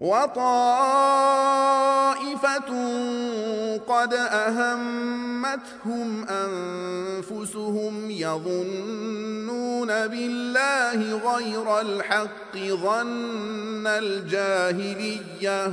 وطائفة قد أهمتهم أنفسهم يظنون بالله غير الحق ظن الجاهلية.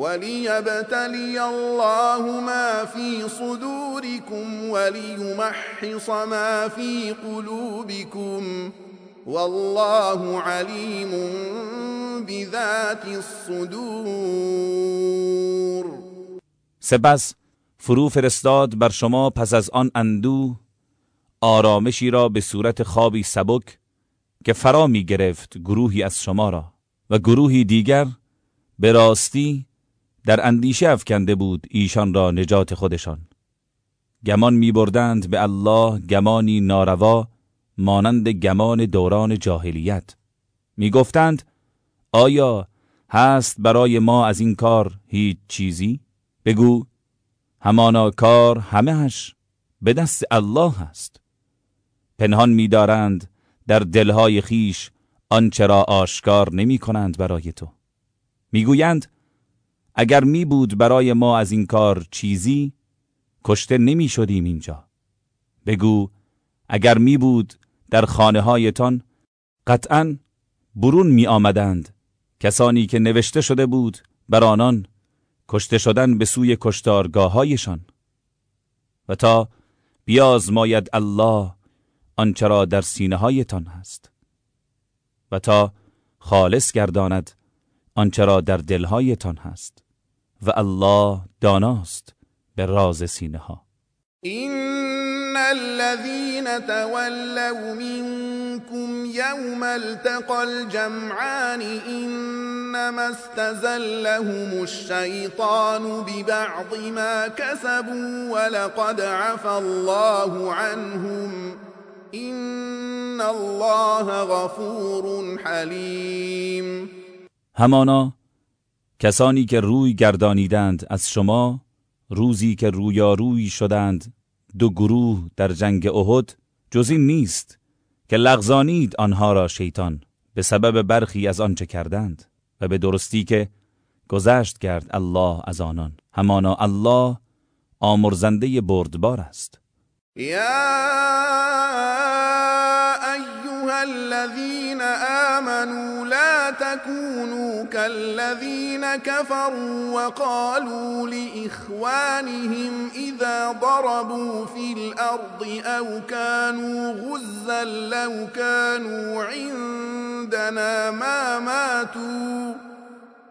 وليبتلي الله ما في صدوركم وليمحص ما في قلوبكم والله علیم بذات الصدور. سپس فرو فرستاد بر شما پس از آن اندو آرامشی را به صورت خوابی سبک که فرا می گرفت گروهی از شما را و گروهی دیگر به راستی در اندیشه افکنده بود ایشان را نجات خودشان. گمان می بردند به الله گمانی ناروا مانند گمان دوران جاهلیت. می گفتند آیا هست برای ما از این کار هیچ چیزی؟ بگو همانا کار همهش به دست الله هست پنهان می‌دارند در دلهای خیش آنچه را آشکار نمی کنند برای تو. می‌گویند اگر می بود برای ما از این کار چیزی کشته نمی شدیم اینجا. بگو اگر می بود در خانه هایتان قطعا برون می آمدند کسانی که نوشته شده بود بر آنان کشته شدن به سوی کشتارگاه هایشان و تا بیازماید الله آنچه را در سینه هایتان هست. و تا خالص گرداند آنچه را در دلهایتان هست. و الله داناست به راز سینه ها إن الذين تولوا منكم يوم التقى الجمعان إنما استزلهم الشيطان ببعض ما كسبوا ولقد عفى الله عنهم إن الله غفور حليم. همانا کسانی که روی گردانیدند از شما روزی که رویاروی شدند دو گروه در جنگ احد جز این نیست که لغزانید آنها را شیطان به سبب برخی از آنچه کردند و به درستی که گذشت کرد الله از آنان. همانا الله آمرزنده بردبار است. الذین آمنوا لا تكونوا كالذين كفروا وقالوا لإخوانهم إذا ضربوا في الأرض أو كانوا غزا لو كانوا عندنا ما ماتوا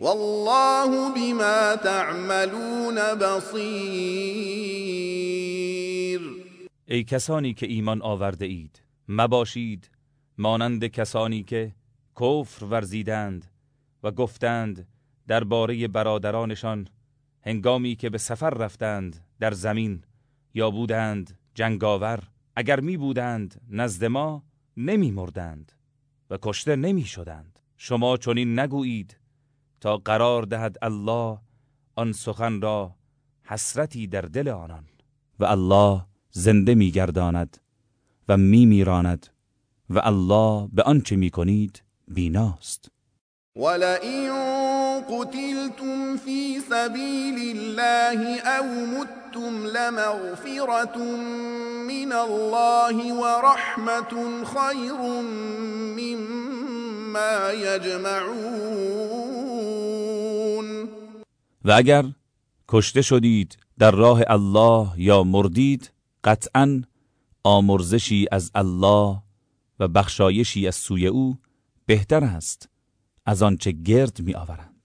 والله بما تعملون بصير. ای کسانی که ایمان آورده اید مباشید مانند کسانی که کفر ورزیدند و گفتند درباره برادرانشان هنگامی که به سفر رفتند در زمین یا بودند جنگاور اگر می بودند نزد ما نمی مردند و کشته نمی شدند. شما چنین نگویید تا قرار دهد الله آن سخن را حسرتی در دل آنان. و الله زنده میگرداند و میمیراند و الله به آنچه می‌کنید بیناست. ولئن قتلتم في سبيل الله او متم لمغفرة من الله ورحمة خير مما يجمعون و اگر کشته شدید در راه الله یا مردید قطعا آمرزشی از الله و بخشایشی از سوی او بهتر است از آنچه گرد می آورند